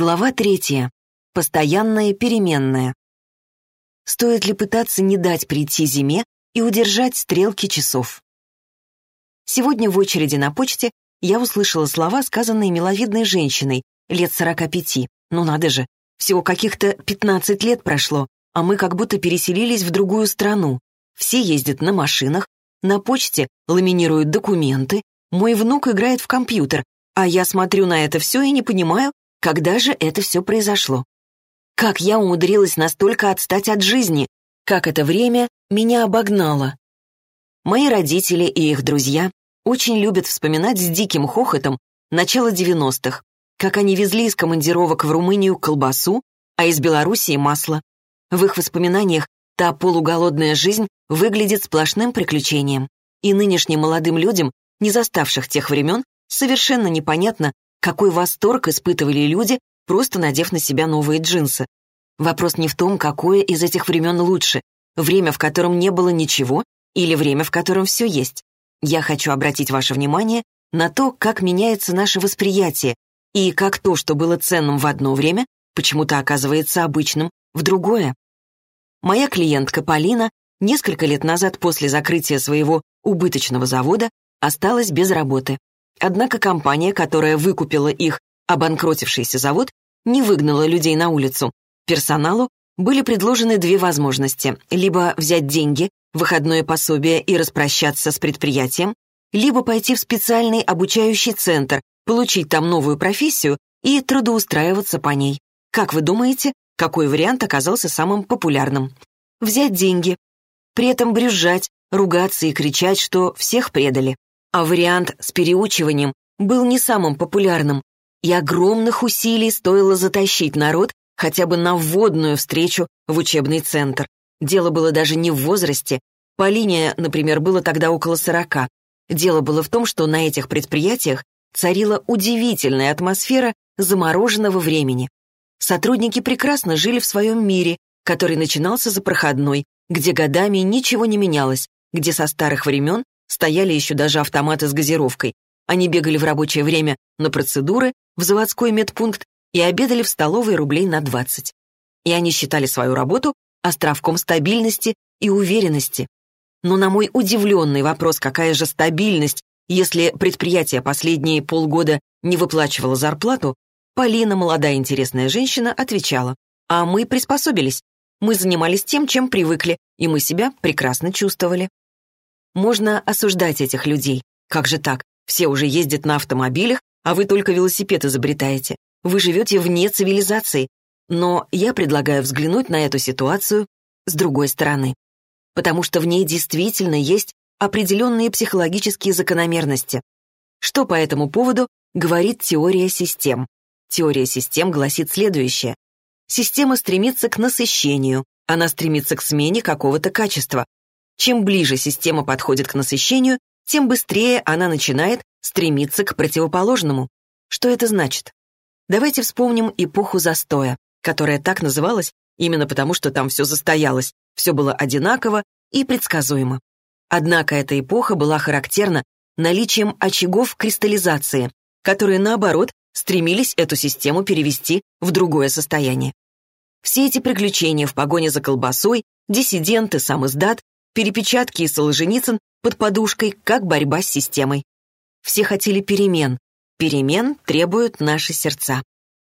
Глава третья. Постоянное переменное. Стоит ли пытаться не дать прийти зиме и удержать стрелки часов? Сегодня в очереди на почте я услышала слова, сказанные миловидной женщиной, лет 45. Ну надо же, всего каких-то 15 лет прошло, а мы как будто переселились в другую страну. Все ездят на машинах, на почте ламинируют документы, мой внук играет в компьютер, а я смотрю на это все и не понимаю, когда же это все произошло? Как я умудрилась настолько отстать от жизни? Как это время меня обогнало? Мои родители и их друзья очень любят вспоминать с диким хохотом начало 90-х, как они везли из командировок в Румынию колбасу, а из Белоруссии масло. В их воспоминаниях та полуголодная жизнь выглядит сплошным приключением. И нынешним молодым людям, не заставших тех времен, совершенно непонятно, какой восторг испытывали люди, просто надев на себя новые джинсы. Вопрос не в том, какое из этих времен лучше, время, в котором не было ничего, или время, в котором все есть. Я хочу обратить ваше внимание на то, как меняется наше восприятие, и как то, что было ценным в одно время, почему-то оказывается обычным в другое. Моя клиентка Полина несколько лет назад после закрытия своего убыточного завода осталась без работы. Однако компания, которая выкупила их обанкротившийся завод, не выгнала людей на улицу. Персоналу были предложены две возможности. Либо взять деньги, выходное пособие и распрощаться с предприятием, либо пойти в специальный обучающий центр, получить там новую профессию и трудоустраиваться по ней. Как вы думаете, какой вариант оказался самым популярным? Взять деньги, при этом брюзжать, ругаться и кричать, что всех предали. А вариант с переучиванием был не самым популярным, и огромных усилий стоило затащить народ хотя бы на вводную встречу в учебный центр. Дело было даже не в возрасте. По линии, например, было тогда около сорока. Дело было в том, что на этих предприятиях царила удивительная атмосфера замороженного времени. Сотрудники прекрасно жили в своем мире, который начинался за проходной, где годами ничего не менялось, где со старых времен Стояли еще даже автоматы с газировкой. Они бегали в рабочее время на процедуры в заводской медпункт и обедали в столовой рублей на 20. И они считали свою работу островком стабильности и уверенности. Но на мой удивленный вопрос, какая же стабильность, если предприятие последние полгода не выплачивало зарплату, Полина, молодая интересная женщина, отвечала, а мы приспособились. Мы занимались тем, чем привыкли, и мы себя прекрасно чувствовали. Можно осуждать этих людей. Как же так? Все уже ездят на автомобилях, а вы только велосипед изобретаете. Вы живете вне цивилизации. Но я предлагаю взглянуть на эту ситуацию с другой стороны. Потому что в ней действительно есть определенные психологические закономерности. Что по этому поводу говорит теория систем? Теория систем гласит следующее. Система стремится к насыщению, она стремится к смене какого-то качества, чем ближе система подходит к насыщению, тем быстрее она начинает стремиться к противоположному. Что это значит? Давайте вспомним эпоху застоя, которая так называлась именно потому, что там все застоялось, все было одинаково и предсказуемо. Однако эта эпоха была характерна наличием очагов кристаллизации, которые, наоборот, стремились эту систему перевести в другое состояние. Все эти приключения в погоне за колбасой, диссиденты, сам издат, перепечатки и Солженицын под подушкой, как борьба с системой. Все хотели перемен. Перемен требуют наши сердца.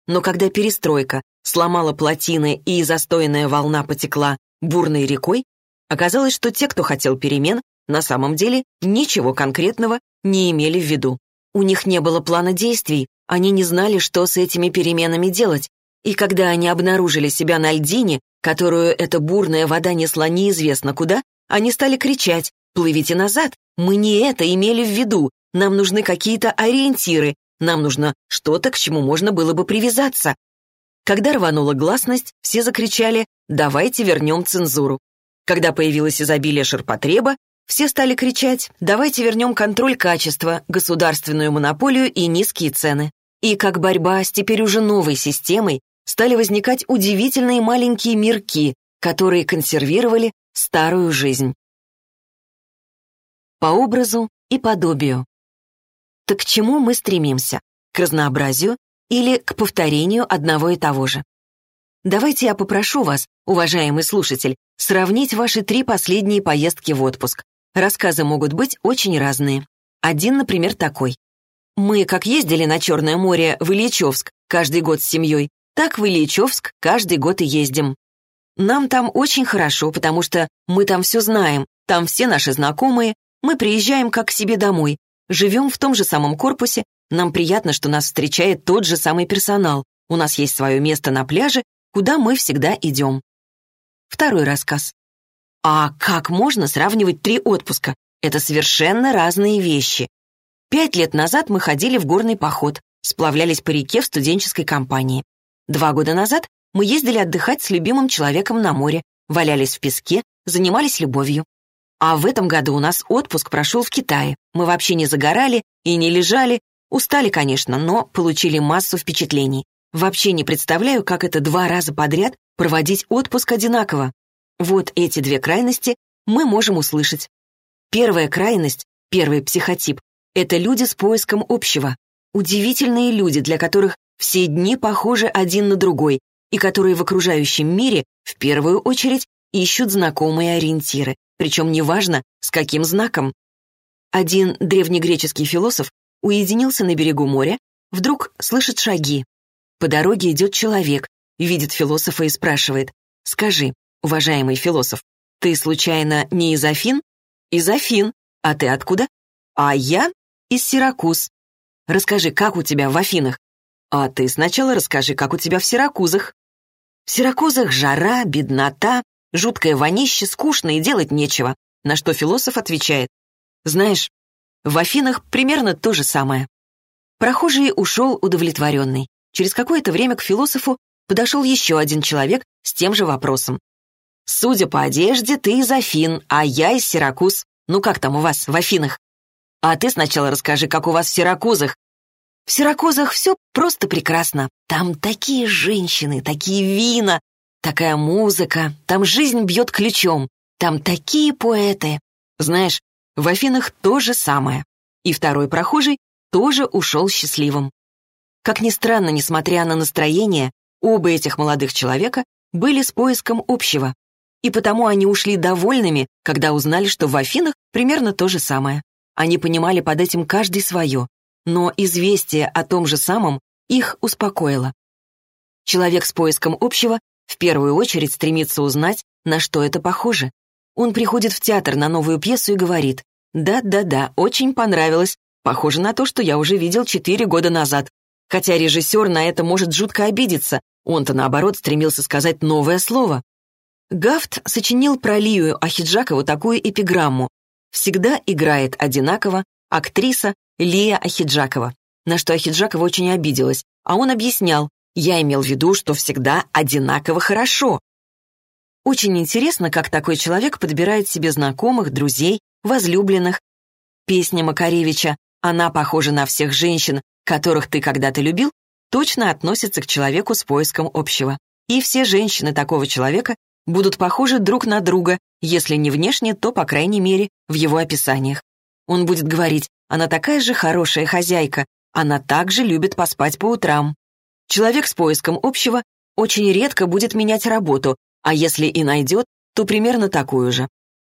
Но когда перестройка сломала плотины и застойная волна потекла бурной рекой, оказалось, что те, кто хотел перемен, на самом деле ничего конкретного не имели в виду. У них не было плана действий, они не знали, что с этими переменами делать. И когда они обнаружили себя на льдине, которую эта бурная вода несла неизвестно куда, они стали кричать «Плывите назад! Мы не это имели в виду! Нам нужны какие-то ориентиры! Нам нужно что-то, к чему можно было бы привязаться!» Когда рванула гласность, все закричали «Давайте вернем цензуру!» Когда появилось изобилие ширпотреба, все стали кричать «Давайте вернем контроль качества, государственную монополию и низкие цены!» И как борьба с теперь уже новой системой стали возникать удивительные маленькие мирки, которые консервировали старую жизнь. По образу и подобию. Так к чему мы стремимся? К разнообразию или к повторению одного и того же. Давайте я попрошу вас, уважаемый слушатель, сравнить ваши три последние поездки в отпуск. Рассказы могут быть очень разные. Один, например, такой. Мы как ездили на Черное море в Ильичевск каждый год с семьей, так в Ильичевск каждый год и ездим. Нам там очень хорошо, потому что мы там все знаем, там все наши знакомые, мы приезжаем как к себе домой, живем в том же самом корпусе, нам приятно, что нас встречает тот же самый персонал, у нас есть свое место на пляже, куда мы всегда идем. Второй рассказ. А как можно сравнивать три отпуска? Это совершенно разные вещи. Пять лет назад мы ходили в горный поход, сплавлялись по реке в студенческой компании. Два года назад мы ездили отдыхать с любимым человеком на море, валялись в песке, занимались любовью. А в этом году у нас отпуск прошел в Китае. Мы вообще не загорали и не лежали. Устали, конечно, но получили массу впечатлений. Вообще не представляю, как это два раза подряд проводить отпуск одинаково. Вот эти две крайности мы можем услышать. Первая крайность, первый психотип это люди с поиском общего. Удивительные люди, для которых все дни похожи один на другой и которые в окружающем мире в первую очередь ищут знакомые ориентиры, причем неважно, с каким знаком. Один древнегреческий философ уединился на берегу моря, вдруг слышит шаги. По дороге идет человек, видит философа и спрашивает, «Скажи, уважаемый философ, ты случайно не из Афин?» «Из Афин. А ты откуда?» «А я из Сиракуз. Расскажи, как у тебя в Афинах? А ты сначала расскажи, как у тебя в Сиракузах. В Сиракузах жара, беднота, жуткое вонище, скучно и делать нечего. На что философ отвечает. Знаешь, в Афинах примерно то же самое. Прохожий ушел удовлетворенный. Через какое-то время к философу подошел еще один человек с тем же вопросом. «Судя по одежде, ты из Афин, а я из Сиракуз. Ну как там у вас в Афинах?» А ты сначала расскажи, как у вас в Сиракузах. В Сиракузах все просто прекрасно. Там такие женщины, такие вина, такая музыка, там жизнь бьет ключом, там такие поэты. Знаешь, в Афинах то же самое. И второй прохожий тоже ушел счастливым. Как ни странно, несмотря на настроение, оба этих молодых человека были с поиском общего. И потому они ушли довольными, когда узнали, что в Афинах примерно то же самое. Они понимали под этим каждый свое, но известие о том же самом их успокоило. Человек с поиском общего в первую очередь стремится узнать, на что это похоже. Он приходит в театр на новую пьесу и говорит «Да-да-да, очень понравилось, похоже на то, что я уже видел четыре года назад». Хотя режиссер на это может жутко обидеться, он-то, наоборот, стремился сказать новое слово. Гафт сочинил про Лию Ахиджакову такую эпиграмму всегда играет одинаково актриса Лия Ахиджакова, на что Ахиджакова очень обиделась, а он объяснял, я имел в виду, что всегда одинаково хорошо. Очень интересно, как такой человек подбирает себе знакомых, друзей, возлюбленных. Песня Макаревича «Она похожа на всех женщин, которых ты когда-то любил» точно относится к человеку с поиском общего. И все женщины такого человека будут похожи друг на друга, если не внешне, то, по крайней мере, в его описаниях. Он будет говорить, она такая же хорошая хозяйка, она также любит поспать по утрам. Человек с поиском общего очень редко будет менять работу, а если и найдет, то примерно такую же.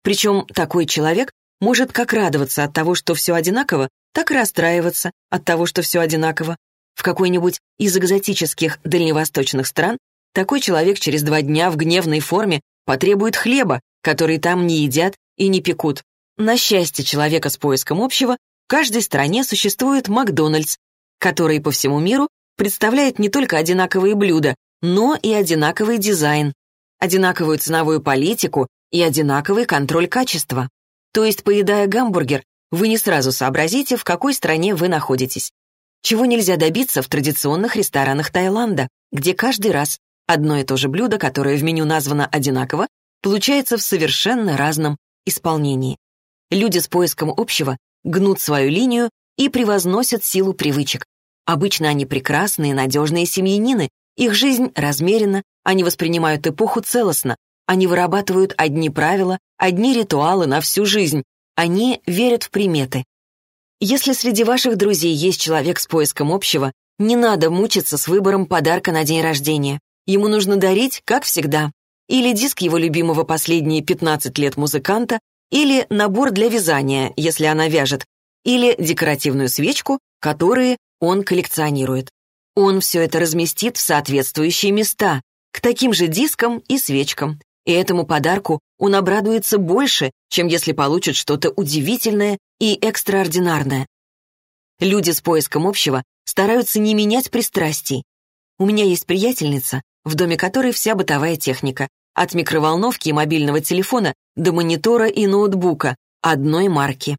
Причем такой человек может как радоваться от того, что все одинаково, так и расстраиваться от того, что все одинаково. В какой-нибудь из экзотических дальневосточных стран такой человек через два дня в гневной форме потребует хлеба, который там не едят и не пекут. На счастье человека с поиском общего, в каждой стране существует Макдональдс, который по всему миру представляет не только одинаковые блюда, но и одинаковый дизайн, одинаковую ценовую политику и одинаковый контроль качества. То есть, поедая гамбургер, вы не сразу сообразите, в какой стране вы находитесь. Чего нельзя добиться в традиционных ресторанах Таиланда, где каждый раз Одно и то же блюдо, которое в меню названо одинаково, получается в совершенно разном исполнении. Люди с поиском общего гнут свою линию и превозносят силу привычек. Обычно они прекрасные, надежные семьянины, их жизнь размерена, они воспринимают эпоху целостно, они вырабатывают одни правила, одни ритуалы на всю жизнь, они верят в приметы. Если среди ваших друзей есть человек с поиском общего, Не надо мучиться с выбором подарка на день рождения. Ему нужно дарить, как всегда. Или диск его любимого последние 15 лет музыканта, или набор для вязания, если она вяжет, или декоративную свечку, которые он коллекционирует. Он все это разместит в соответствующие места, к таким же дискам и свечкам. И этому подарку он обрадуется больше, чем если получит что-то удивительное и экстраординарное. Люди с поиском общего стараются не менять пристрастий. У меня есть приятельница, в доме которой вся бытовая техника, от микроволновки и мобильного телефона до монитора и ноутбука одной марки.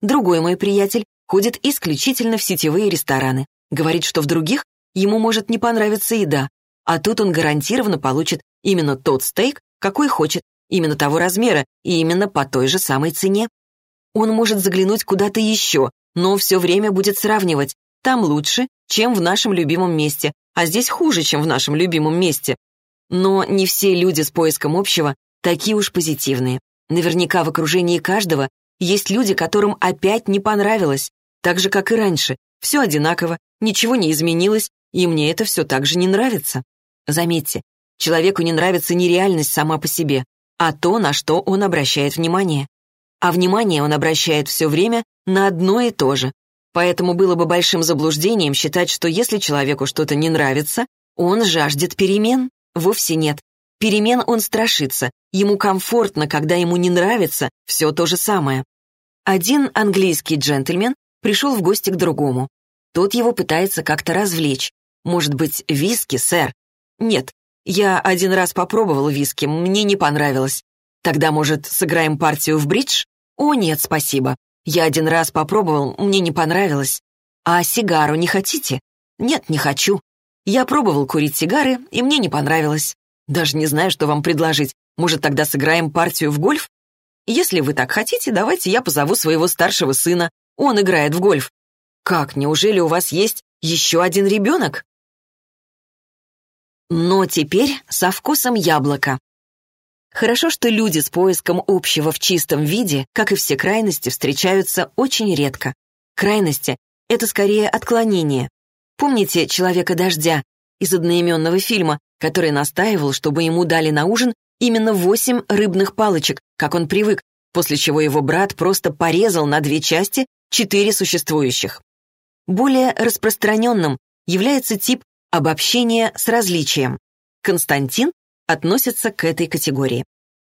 Другой мой приятель ходит исключительно в сетевые рестораны. Говорит, что в других ему может не понравиться еда, а тут он гарантированно получит именно тот стейк, какой хочет, именно того размера и именно по той же самой цене. Он может заглянуть куда-то еще, но все время будет сравнивать. Там лучше, чем в нашем любимом месте, а здесь хуже, чем в нашем любимом месте. Но не все люди с поиском общего такие уж позитивные. Наверняка в окружении каждого есть люди, которым опять не понравилось, так же, как и раньше. Все одинаково, ничего не изменилось, и мне это все так же не нравится. Заметьте, человеку не нравится не реальность сама по себе, а то, на что он обращает внимание. А внимание он обращает все время на одно и то же. Поэтому было бы большим заблуждением считать, что если человеку что-то не нравится, он жаждет перемен. Вовсе нет. Перемен он страшится, ему комфортно, когда ему не нравится все то же самое. Один английский джентльмен пришел в гости к другому. Тот его пытается как-то развлечь. Может быть, виски, сэр? Нет, я один раз попробовал виски, мне не понравилось. Тогда, может, сыграем партию в бридж? О, нет, спасибо. Я один раз попробовал, мне не понравилось. А сигару не хотите? Нет, не хочу. Я пробовал курить сигары, и мне не понравилось. Даже не знаю, что вам предложить. Может, тогда сыграем партию в гольф? Если вы так хотите, давайте я позову своего старшего сына. Он играет в гольф. Как, неужели у вас есть еще один ребенок? Но теперь со вкусом яблока. Хорошо, что люди с поиском общего в чистом виде, как и все крайности, встречаются очень редко. Крайности — это скорее отклонение. Помните «Человека-дождя» из одноименного фильма, который настаивал, чтобы ему дали на ужин именно восемь рыбных палочек, как он привык, после чего его брат просто порезал на две части четыре существующих. Более распространенным является тип обобщения с различием. Константин относится к этой категории.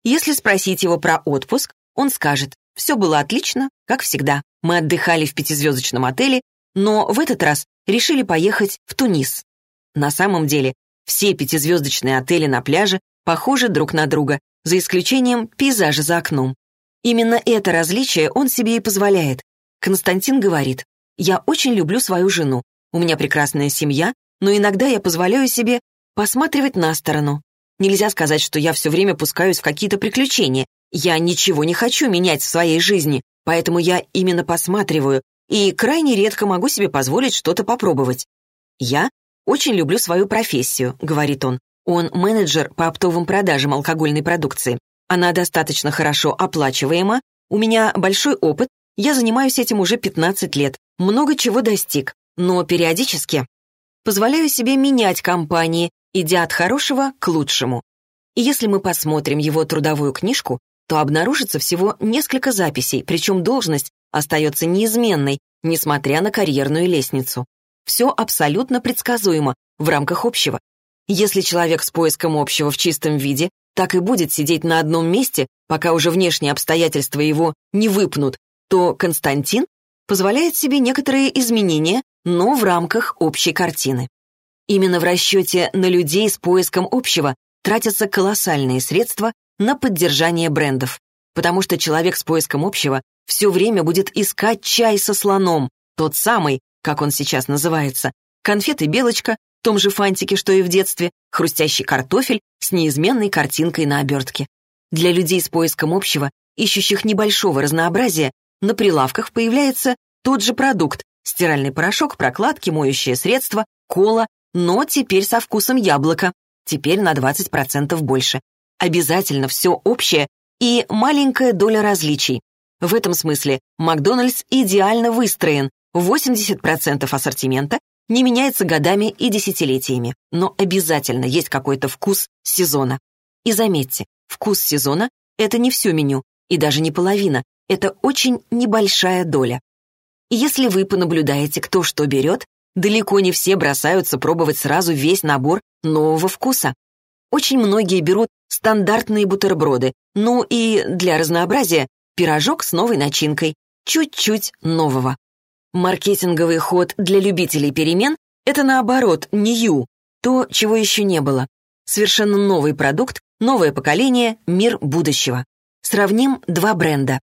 Если спросить его про отпуск, он скажет, все было отлично, как всегда. Мы отдыхали в пятизвездочном отеле, но в этот раз решили поехать в Тунис. На самом деле, все пятизвездочные отели на пляже похожи друг на друга, за исключением пейзажа за окном. Именно это различие он себе и позволяет. Константин говорит, «Я очень люблю свою жену. У меня прекрасная семья, но иногда я позволяю себе посматривать на сторону. Нельзя сказать, что я все время пускаюсь в какие-то приключения. Я ничего не хочу менять в своей жизни, поэтому я именно посматриваю и крайне редко могу себе позволить что-то попробовать. Я очень люблю свою профессию, говорит он. Он менеджер по оптовым продажам алкогольной продукции. Она достаточно хорошо оплачиваема, у меня большой опыт, я занимаюсь этим уже 15 лет, много чего достиг, но периодически позволяю себе менять компании, идя от хорошего к лучшему. И если мы посмотрим его трудовую книжку, то обнаружится всего несколько записей, причем должность остается неизменной, несмотря на карьерную лестницу. Все абсолютно предсказуемо в рамках общего. Если человек с поиском общего в чистом виде так и будет сидеть на одном месте, пока уже внешние обстоятельства его не выпнут, то Константин позволяет себе некоторые изменения, но в рамках общей картины. Именно в расчете на людей с поиском общего тратятся колоссальные средства на поддержание брендов, потому что человек с поиском общего все время будет искать чай со слоном, тот самый, как он сейчас называется, конфеты «Белочка», в том же фантике, что и в детстве, хрустящий картофель с неизменной картинкой на обертке. Для людей с поиском общего, ищущих небольшого разнообразия, на прилавках появляется тот же продукт, стиральный порошок, прокладки, моющее средство, кола, но теперь со вкусом яблока, теперь на 20% больше. Обязательно все общее и маленькая доля различий. В этом смысле Макдональдс идеально выстроен. 80% ассортимента не меняется годами и десятилетиями, но обязательно есть какой-то вкус сезона. И заметьте, вкус сезона — это не все меню, и даже не половина, это очень небольшая доля. Если вы понаблюдаете, кто что берет, далеко не все бросаются пробовать сразу весь набор нового вкуса. Очень многие берут стандартные бутерброды, ну и для разнообразия пирожок с новой начинкой, чуть-чуть нового. Маркетинговый ход для любителей перемен — это наоборот, нью, то, чего еще не было. Совершенно новый продукт, новое поколение, мир будущего. Сравним два бренда.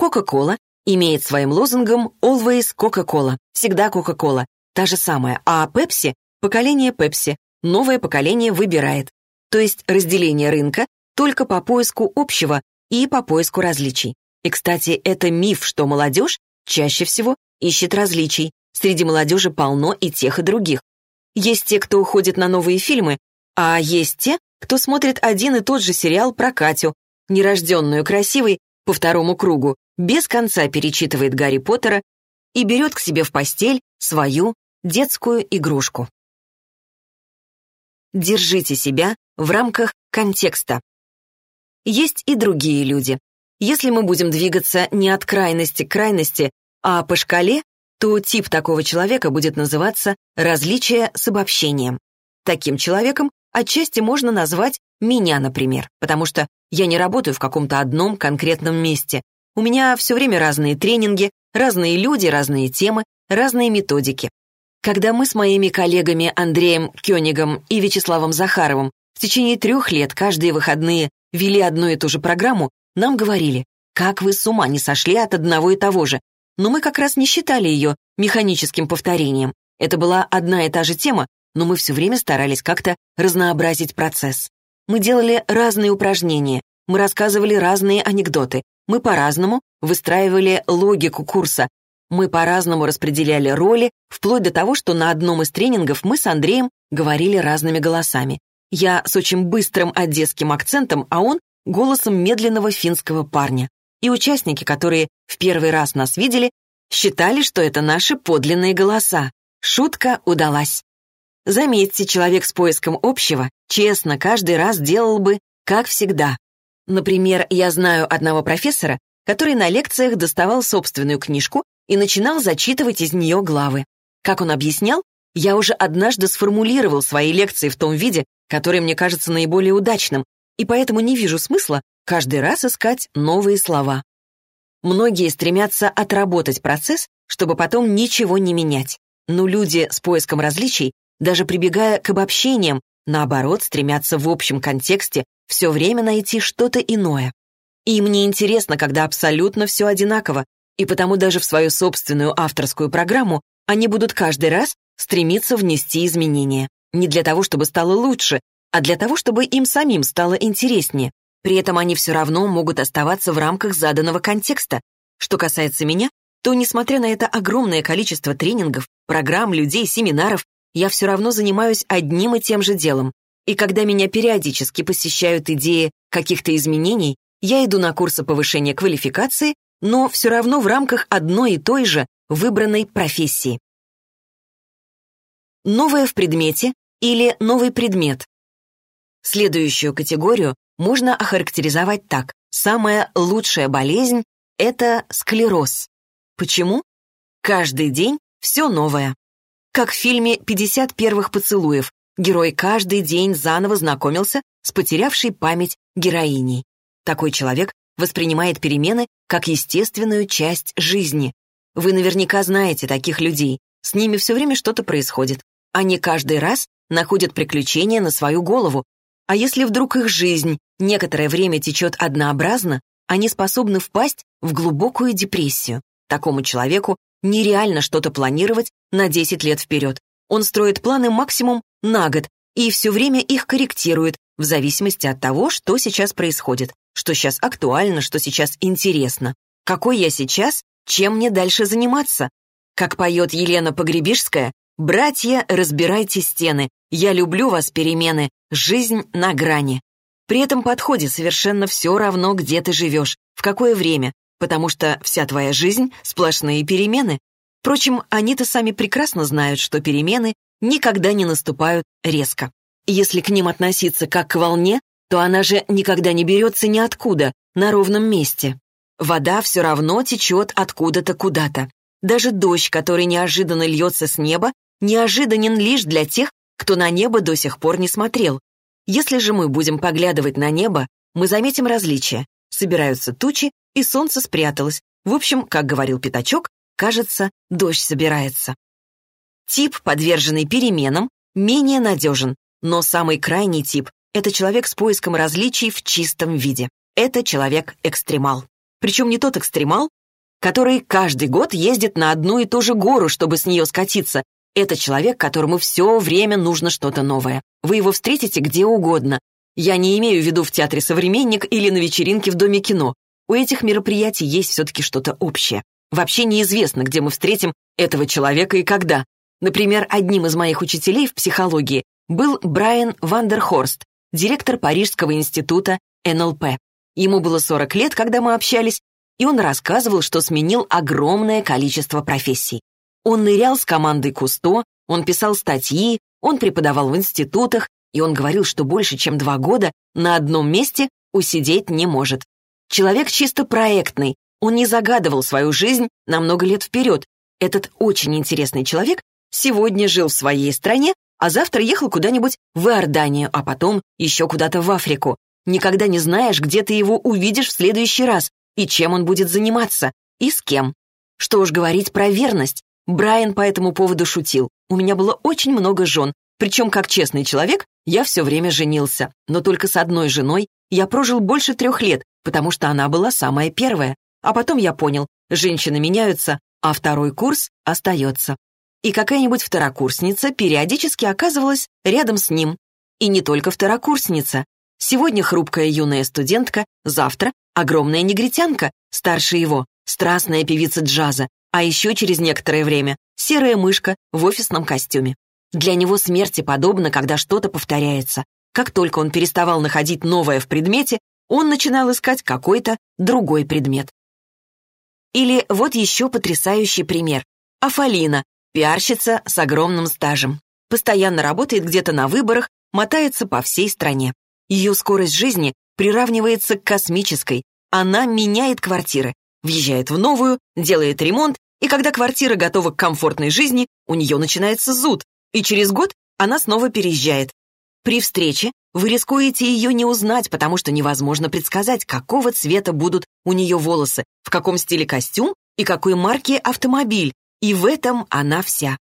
Coca-Cola имеет своим лозунгом «Always Coca-Cola», всегда Coca-Cola, та же самая, а Pepsi — поколение Pepsi, новое поколение выбирает. То есть разделение рынка только по поиску общего и по поиску различий. И, кстати, это миф, что молодежь чаще всего ищет различий. Среди молодежи полно и тех, и других. Есть те, кто уходит на новые фильмы, а есть те, кто смотрит один и тот же сериал про Катю, нерожденную красивой, по второму кругу, без конца перечитывает Гарри Поттера и берет к себе в постель свою детскую игрушку. Держите себя в рамках контекста. Есть и другие люди. Если мы будем двигаться не от крайности к крайности, а по шкале, то тип такого человека будет называться «различие с обобщением». Таким человеком отчасти можно назвать меня, например, потому что я не работаю в каком-то одном конкретном месте. У меня все время разные тренинги, разные люди, разные темы, разные методики. Когда мы с моими коллегами Андреем Кёнигом и Вячеславом Захаровым в течение трех лет каждые выходные вели одну и ту же программу, нам говорили, как вы с ума не сошли от одного и того же. Но мы как раз не считали ее механическим повторением. Это была одна и та же тема, но мы все время старались как-то разнообразить процесс. Мы делали разные упражнения, мы рассказывали разные анекдоты, мы по-разному выстраивали логику курса, мы по-разному распределяли роли, вплоть до того, что на одном из тренингов мы с Андреем говорили разными голосами. Я с очень быстрым одесским акцентом, а он голосом медленного финского парня. И участники, которые в первый раз нас видели, считали, что это наши подлинные голоса. Шутка удалась. Заметьте, человек с поиском общего честно каждый раз делал бы, как всегда. Например, я знаю одного профессора, который на лекциях доставал собственную книжку и начинал зачитывать из нее главы. Как он объяснял, я уже однажды сформулировал свои лекции в том виде, который мне кажется наиболее удачным, и поэтому не вижу смысла каждый раз искать новые слова. Многие стремятся отработать процесс, чтобы потом ничего не менять. Но люди с поиском различий, даже прибегая к обобщениям, наоборот, стремятся в общем контексте все время найти что-то иное. И мне интересно, когда абсолютно все одинаково, и потому даже в свою собственную авторскую программу они будут каждый раз стремиться внести изменения. Не для того, чтобы стало лучше, а для того, чтобы им самим стало интереснее. При этом они все равно могут оставаться в рамках заданного контекста. Что касается меня, то, несмотря на это огромное количество тренингов, программ, людей, семинаров, я все равно занимаюсь одним и тем же делом. И когда меня периодически посещают идеи каких-то изменений, я иду на курсы повышения квалификации но все равно в рамках одной и той же выбранной профессии. Новое в предмете или новый предмет. Следующую категорию можно охарактеризовать так. Самая лучшая болезнь — это склероз. Почему? Каждый день все новое. Как в фильме «50 первых поцелуев» герой каждый день заново знакомился с потерявшей память героиней. Такой человек воспринимает перемены как естественную часть жизни. Вы наверняка знаете таких людей. С ними все время что-то происходит. Они каждый раз находят приключения на свою голову. А если вдруг их жизнь некоторое время течет однообразно, они способны впасть в глубокую депрессию. Такому человеку нереально что-то планировать на 10 лет вперед. Он строит планы максимум на год и все время их корректирует в зависимости от того, что сейчас происходит что сейчас актуально, что сейчас интересно. Какой я сейчас, чем мне дальше заниматься? Как поет Елена Погребишская, «Братья, разбирайте стены, я люблю вас перемены, жизнь на грани». При этом подходе совершенно все равно, где ты живешь, в какое время, потому что вся твоя жизнь — сплошные перемены. Впрочем, они-то сами прекрасно знают, что перемены никогда не наступают резко. Если к ним относиться как к волне, то она же никогда не берется ниоткуда, на ровном месте. Вода все равно течет откуда-то куда-то. Даже дождь, который неожиданно льется с неба, неожиданен лишь для тех, кто на небо до сих пор не смотрел. Если же мы будем поглядывать на небо, мы заметим различия. Собираются тучи, и солнце спряталось. В общем, как говорил Пятачок, кажется, дождь собирается. Тип, подверженный переменам, менее надежен, но самый крайний тип — это человек с поиском различий в чистом виде. Это человек-экстремал. Причем не тот экстремал, который каждый год ездит на одну и ту же гору, чтобы с нее скатиться. Это человек, которому все время нужно что-то новое. Вы его встретите где угодно. Я не имею в виду в театре «Современник» или на вечеринке в Доме кино. У этих мероприятий есть все-таки что-то общее. Вообще неизвестно, где мы встретим этого человека и когда. Например, одним из моих учителей в психологии был Брайан Вандерхорст, директор Парижского института НЛП. Ему было 40 лет, когда мы общались, и он рассказывал, что сменил огромное количество профессий. Он нырял с командой Кусто, он писал статьи, он преподавал в институтах, и он говорил, что больше, чем два года на одном месте усидеть не может. Человек чисто проектный, он не загадывал свою жизнь на много лет вперед. Этот очень интересный человек сегодня жил в своей стране, а завтра ехал куда-нибудь в Иорданию, а потом еще куда-то в Африку. Никогда не знаешь, где ты его увидишь в следующий раз, и чем он будет заниматься, и с кем. Что уж говорить про верность. Брайан по этому поводу шутил. У меня было очень много жен, причем, как честный человек, я все время женился. Но только с одной женой я прожил больше трех лет, потому что она была самая первая. А потом я понял, женщины меняются, а второй курс остается и какая-нибудь второкурсница периодически оказывалась рядом с ним. И не только второкурсница. Сегодня хрупкая юная студентка, завтра огромная негритянка, старше его, страстная певица джаза, а еще через некоторое время серая мышка в офисном костюме. Для него смерти подобно, когда что-то повторяется. Как только он переставал находить новое в предмете, он начинал искать какой-то другой предмет. Или вот еще потрясающий пример. Афалина, Пиарщица с огромным стажем. Постоянно работает где-то на выборах, мотается по всей стране. Ее скорость жизни приравнивается к космической. Она меняет квартиры, въезжает в новую, делает ремонт, и когда квартира готова к комфортной жизни, у нее начинается зуд, и через год она снова переезжает. При встрече вы рискуете ее не узнать, потому что невозможно предсказать, какого цвета будут у нее волосы, в каком стиле костюм и какой марки автомобиль, и в этом она вся.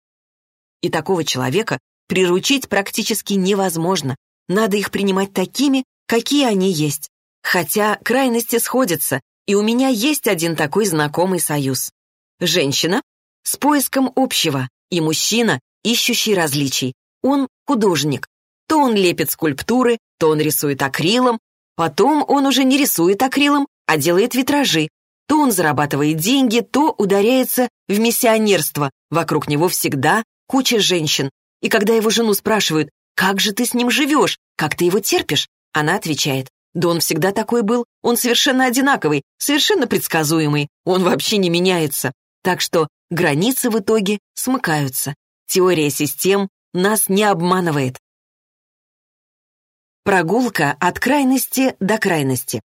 И такого человека приручить практически невозможно. Надо их принимать такими, какие они есть. Хотя крайности сходятся, и у меня есть один такой знакомый союз. Женщина с поиском общего, и мужчина, ищущий различий. Он художник. То он лепит скульптуры, то он рисует акрилом, потом он уже не рисует акрилом, а делает витражи, то он зарабатывает деньги, то ударяется в миссионерство. Вокруг него всегда куча женщин. И когда его жену спрашивают, «Как же ты с ним живешь? Как ты его терпишь?» Она отвечает, «Да он всегда такой был. Он совершенно одинаковый, совершенно предсказуемый. Он вообще не меняется». Так что границы в итоге смыкаются. Теория систем нас не обманывает. Прогулка от крайности до крайности.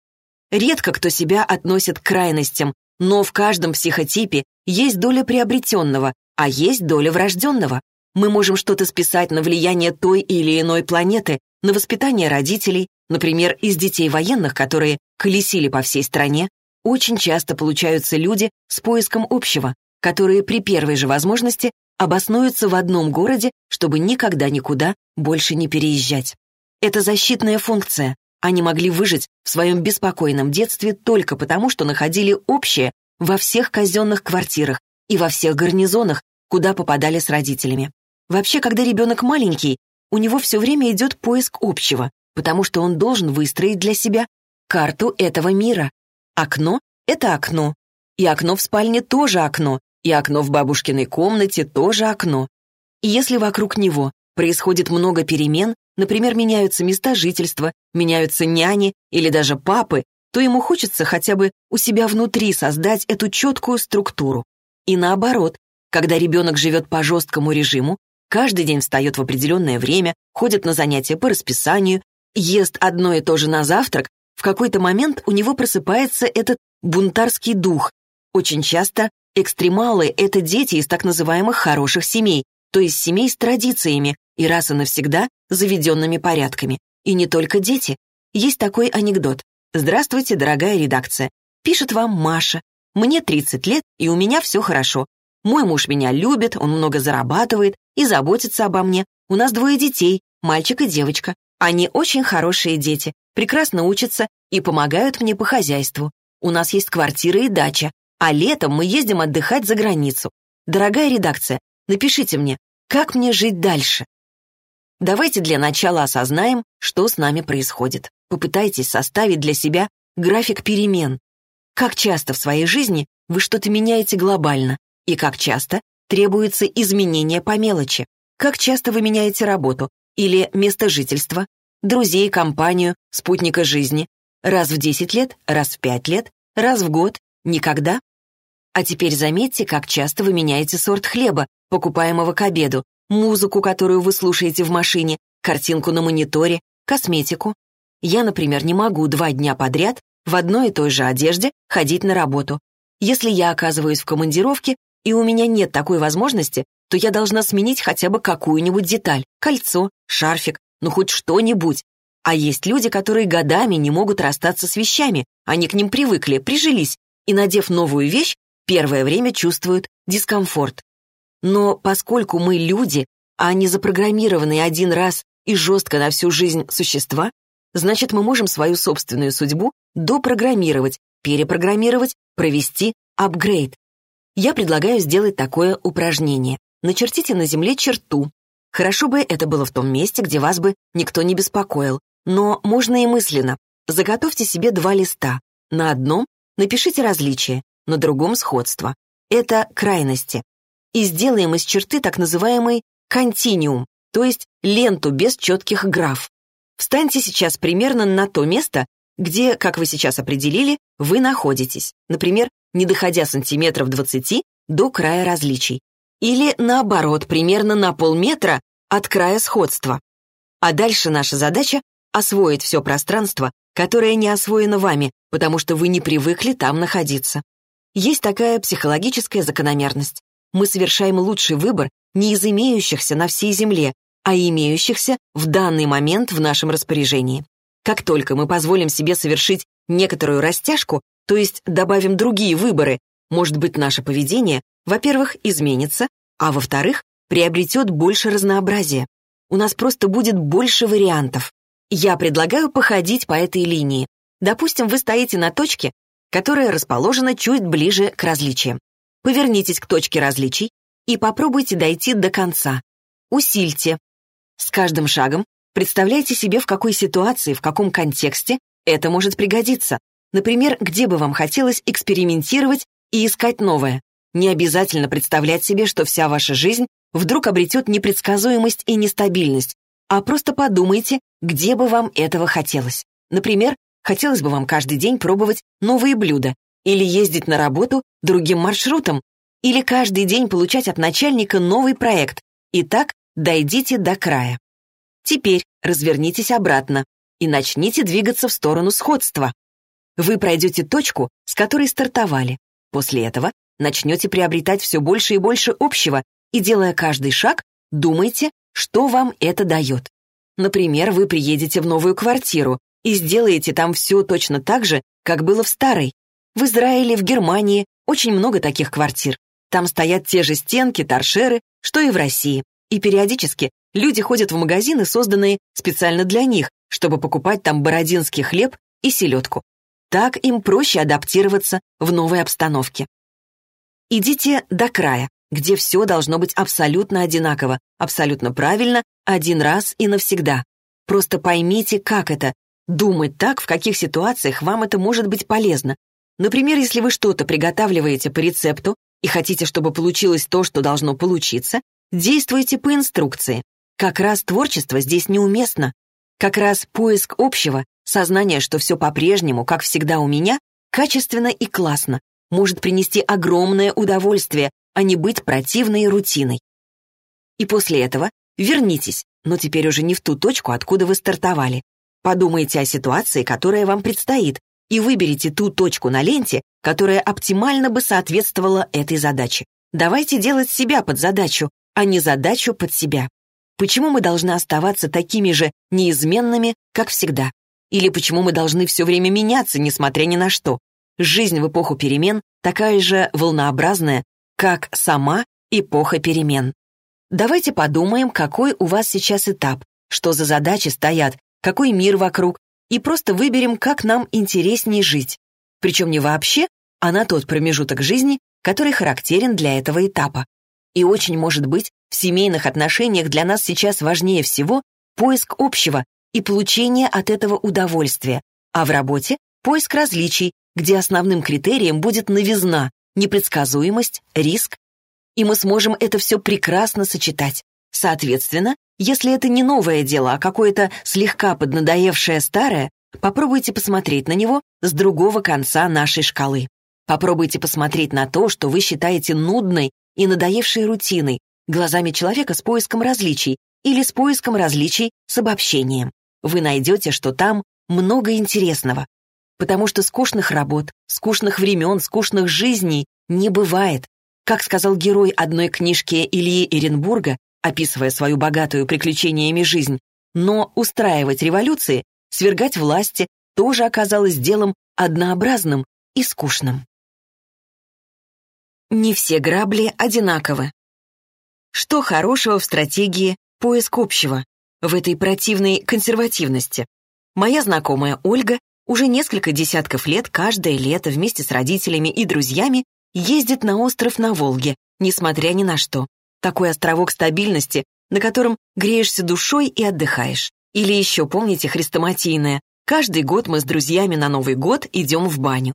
Редко кто себя относит к крайностям, но в каждом психотипе есть доля приобретенного, а есть доля врожденного. Мы можем что-то списать на влияние той или иной планеты, на воспитание родителей, например, из детей военных, которые колесили по всей стране, очень часто получаются люди с поиском общего, которые при первой же возможности обоснуются в одном городе, чтобы никогда никуда больше не переезжать. Это защитная функция, они могли выжить в своем беспокойном детстве только потому, что находили общее во всех казенных квартирах и во всех гарнизонах, куда попадали с родителями. Вообще, когда ребенок маленький, у него все время идет поиск общего, потому что он должен выстроить для себя карту этого мира. Окно — это окно. И окно в спальне тоже окно, и окно в бабушкиной комнате тоже окно. И если вокруг него происходит много перемен, например, меняются места жительства, меняются няни или даже папы, то ему хочется хотя бы у себя внутри создать эту четкую структуру. И наоборот, когда ребенок живет по жесткому режиму, каждый день встает в определенное время, ходит на занятия по расписанию, ест одно и то же на завтрак, в какой-то момент у него просыпается этот бунтарский дух. Очень часто экстремалы — это дети из так называемых хороших семей, то есть семей с традициями и раз и навсегда заведенными порядками. И не только дети. Есть такой анекдот. «Здравствуйте, дорогая редакция. Пишет вам Маша. Мне 30 лет, и у меня все хорошо. Мой муж меня любит, он много зарабатывает и заботится обо мне. У нас двое детей, мальчик и девочка. Они очень хорошие дети, прекрасно учатся и помогают мне по хозяйству. У нас есть квартира и дача, а летом мы ездим отдыхать за границу. Дорогая редакция, напишите мне, как мне жить дальше? Давайте для начала осознаем, что с нами происходит. Попытайтесь составить для себя график перемен. Как часто в своей жизни вы что-то меняете глобально, и как часто требуется изменение по мелочи. Как часто вы меняете работу или место жительства, друзей, компанию, спутника жизни. Раз в 10 лет, раз в 5 лет, раз в год, никогда. А теперь заметьте, как часто вы меняете сорт хлеба, покупаемого к обеду, музыку, которую вы слушаете в машине, картинку на мониторе, косметику. Я, например, не могу два дня подряд в одной и той же одежде ходить на работу. Если я оказываюсь в командировке, и у меня нет такой возможности, то я должна сменить хотя бы какую-нибудь деталь. Кольцо, шарфик, ну хоть что-нибудь. А есть люди, которые годами не могут расстаться с вещами. Они к ним привыкли, прижились. И, надев новую вещь, первое время чувствуют дискомфорт. Но поскольку мы люди, а не запрограммированные один раз и жестко на всю жизнь существа, значит, мы можем свою собственную судьбу допрограммировать, перепрограммировать, провести апгрейд. Я предлагаю сделать такое упражнение. Начертите на земле черту. Хорошо бы это было в том месте, где вас бы никто не беспокоил, но можно и мысленно. Заготовьте себе два листа. На одном напишите различие, на другом сходство. Это крайности и сделаем из черты так называемый континиум, то есть ленту без четких граф. Встаньте сейчас примерно на то место, где, как вы сейчас определили, вы находитесь, например, не доходя сантиметров 20 до края различий, или наоборот, примерно на полметра от края сходства. А дальше наша задача — освоить все пространство, которое не освоено вами, потому что вы не привыкли там находиться. Есть такая психологическая закономерность мы совершаем лучший выбор не из имеющихся на всей Земле, а имеющихся в данный момент в нашем распоряжении. Как только мы позволим себе совершить некоторую растяжку, то есть добавим другие выборы, может быть, наше поведение, во-первых, изменится, а во-вторых, приобретет больше разнообразия. У нас просто будет больше вариантов. Я предлагаю походить по этой линии. Допустим, вы стоите на точке, которая расположена чуть ближе к различиям. Повернитесь к точке различий и попробуйте дойти до конца. Усильте. С каждым шагом представляйте себе, в какой ситуации, в каком контексте это может пригодиться. Например, где бы вам хотелось экспериментировать и искать новое. Не обязательно представлять себе, что вся ваша жизнь вдруг обретет непредсказуемость и нестабильность, а просто подумайте, где бы вам этого хотелось. Например, хотелось бы вам каждый день пробовать новые блюда или ездить на работу другим маршрутом, или каждый день получать от начальника новый проект. И так дойдите до края. Теперь развернитесь обратно и начните двигаться в сторону сходства. Вы пройдете точку, с которой стартовали. После этого начнете приобретать все больше и больше общего, и, делая каждый шаг, думайте, что вам это дает. Например, вы приедете в новую квартиру и сделаете там все точно так же, как было в старой. В Израиле, в Германии очень много таких квартир. Там стоят те же стенки, торшеры, что и в России. И периодически люди ходят в магазины, созданные специально для них, чтобы покупать там бородинский хлеб и селедку. Так им проще адаптироваться в новой обстановке. Идите до края, где все должно быть абсолютно одинаково, абсолютно правильно, один раз и навсегда. Просто поймите, как это — думать так, в каких ситуациях вам это может быть полезно, Например, если вы что-то приготавливаете по рецепту и хотите, чтобы получилось то, что должно получиться, действуйте по инструкции. Как раз творчество здесь неуместно. Как раз поиск общего, сознание, что все по-прежнему, как всегда у меня, качественно и классно, может принести огромное удовольствие, а не быть противной рутиной. И после этого вернитесь, но теперь уже не в ту точку, откуда вы стартовали. Подумайте о ситуации, которая вам предстоит, и выберите ту точку на ленте, которая оптимально бы соответствовала этой задаче. Давайте делать себя под задачу, а не задачу под себя. Почему мы должны оставаться такими же неизменными, как всегда? Или почему мы должны все время меняться, несмотря ни на что? Жизнь в эпоху перемен такая же волнообразная, как сама эпоха перемен. Давайте подумаем, какой у вас сейчас этап, что за задачи стоят, какой мир вокруг, и просто выберем, как нам интереснее жить. Причем не вообще, а на тот промежуток жизни, который характерен для этого этапа. И очень может быть, в семейных отношениях для нас сейчас важнее всего поиск общего и получение от этого удовольствия, а в работе — поиск различий, где основным критерием будет новизна, непредсказуемость, риск, и мы сможем это все прекрасно сочетать. Соответственно, если это не новое дело, а какое-то слегка поднадоевшее старое, попробуйте посмотреть на него с другого конца нашей шкалы. Попробуйте посмотреть на то, что вы считаете нудной и надоевшей рутиной, глазами человека с поиском различий или с поиском различий с обобщением. Вы найдете, что там много интересного. Потому что скучных работ, скучных времен, скучных жизней не бывает. Как сказал герой одной книжки Ильи Эренбурга, описывая свою богатую приключениями жизнь, но устраивать революции, свергать власти тоже оказалось делом однообразным и скучным. Не все грабли одинаковы. Что хорошего в стратегии «поиск общего», в этой противной консервативности? Моя знакомая Ольга уже несколько десятков лет каждое лето вместе с родителями и друзьями ездит на остров на Волге, несмотря ни на что. Такой островок стабильности, на котором греешься душой и отдыхаешь. Или еще помните хрестоматийное «Каждый год мы с друзьями на Новый год идем в баню».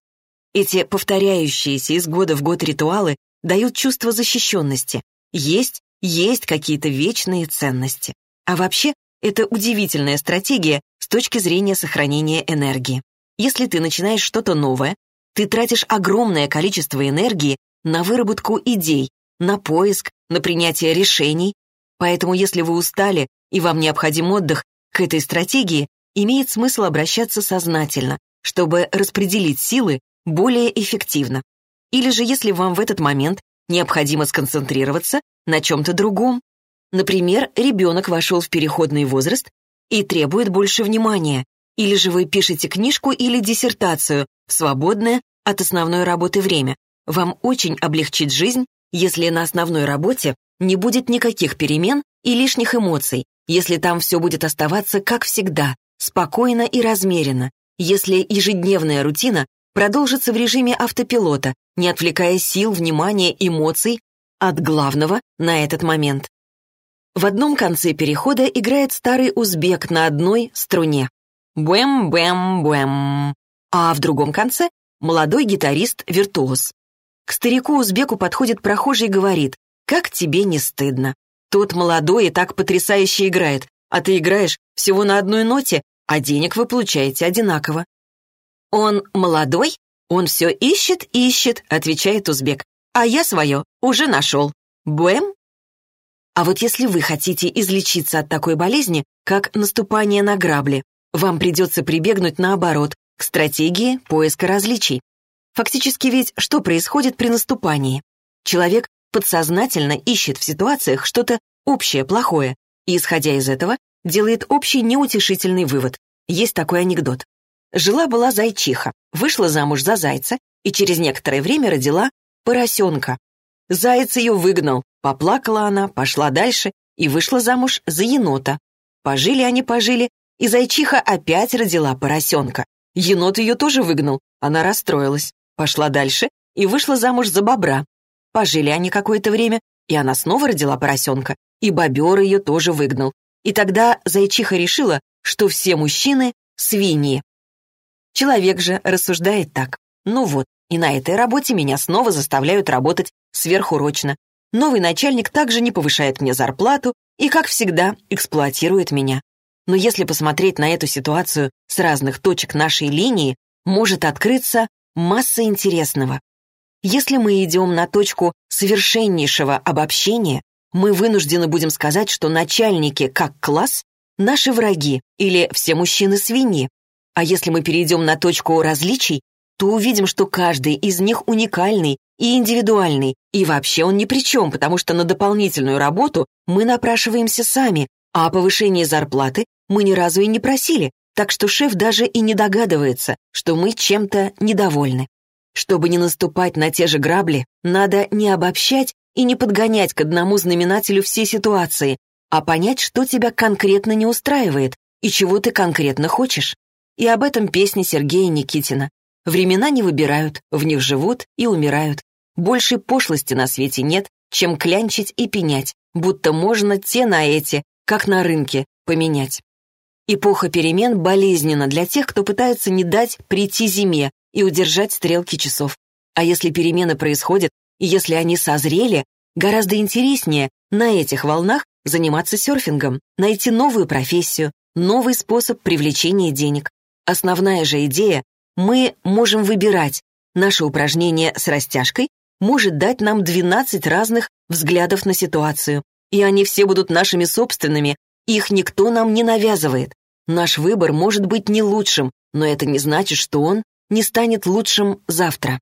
Эти повторяющиеся из года в год ритуалы дают чувство защищенности. Есть, есть какие-то вечные ценности. А вообще, это удивительная стратегия с точки зрения сохранения энергии. Если ты начинаешь что-то новое, ты тратишь огромное количество энергии на выработку идей, на поиск, на принятие решений. Поэтому если вы устали и вам необходим отдых, к этой стратегии имеет смысл обращаться сознательно, чтобы распределить силы более эффективно. Или же если вам в этот момент необходимо сконцентрироваться на чем-то другом. Например, ребенок вошел в переходный возраст и требует больше внимания. Или же вы пишете книжку или диссертацию свободное от основной работы время. Вам очень облегчит жизнь если на основной работе не будет никаких перемен и лишних эмоций, если там все будет оставаться как всегда, спокойно и размеренно, если ежедневная рутина продолжится в режиме автопилота, не отвлекая сил, внимания, эмоций от главного на этот момент. В одном конце перехода играет старый узбек на одной струне. Бэм-бэм-бэм. А в другом конце — молодой гитарист-виртуоз. К старику-узбеку подходит прохожий и говорит, «Как тебе не стыдно? Тот молодой и так потрясающе играет, а ты играешь всего на одной ноте, а денег вы получаете одинаково». «Он молодой? Он все ищет, ищет», — отвечает узбек. «А я свое уже нашел. Бэм?» А вот если вы хотите излечиться от такой болезни, как наступание на грабли, вам придется прибегнуть наоборот к стратегии поиска различий. Фактически ведь что происходит при наступании? Человек подсознательно ищет в ситуациях что-то общее, плохое, и, исходя из этого, делает общий неутешительный вывод. Есть такой анекдот. Жила-была зайчиха, вышла замуж за зайца и через некоторое время родила поросенка. Заяц ее выгнал, поплакала она, пошла дальше и вышла замуж за енота. Пожили они, пожили, и зайчиха опять родила поросенка. Енот ее тоже выгнал, она расстроилась. Пошла дальше и вышла замуж за бобра. Пожили они какое-то время, и она снова родила поросенка, и бобер ее тоже выгнал. И тогда зайчиха решила, что все мужчины — свиньи. Человек же рассуждает так. Ну вот, и на этой работе меня снова заставляют работать сверхурочно. Новый начальник также не повышает мне зарплату и, как всегда, эксплуатирует меня. Но если посмотреть на эту ситуацию с разных точек нашей линии, может открыться масса интересного. Если мы идем на точку совершеннейшего обобщения, мы вынуждены будем сказать, что начальники как класс — наши враги или все мужчины свиньи. А если мы перейдем на точку различий, то увидим, что каждый из них уникальный и индивидуальный, и вообще он ни при чем, потому что на дополнительную работу мы напрашиваемся сами, а о повышении зарплаты мы ни разу и не просили, так что шеф даже и не догадывается, что мы чем-то недовольны. Чтобы не наступать на те же грабли, надо не обобщать и не подгонять к одному знаменателю все ситуации, а понять, что тебя конкретно не устраивает и чего ты конкретно хочешь. И об этом песня Сергея Никитина. Времена не выбирают, в них живут и умирают. Большей пошлости на свете нет, чем клянчить и пенять, будто можно те на эти, как на рынке, поменять. Эпоха перемен болезненна для тех, кто пытается не дать прийти зиме, и удержать стрелки часов. А если перемены происходят, и если они созрели, гораздо интереснее на этих волнах заниматься серфингом, найти новую профессию, новый способ привлечения денег. Основная же идея — мы можем выбирать. Наше упражнение с растяжкой может дать нам 12 разных взглядов на ситуацию, и они все будут нашими собственными, их никто нам не навязывает. Наш выбор может быть не лучшим, но это не значит, что он не станет лучшим завтра.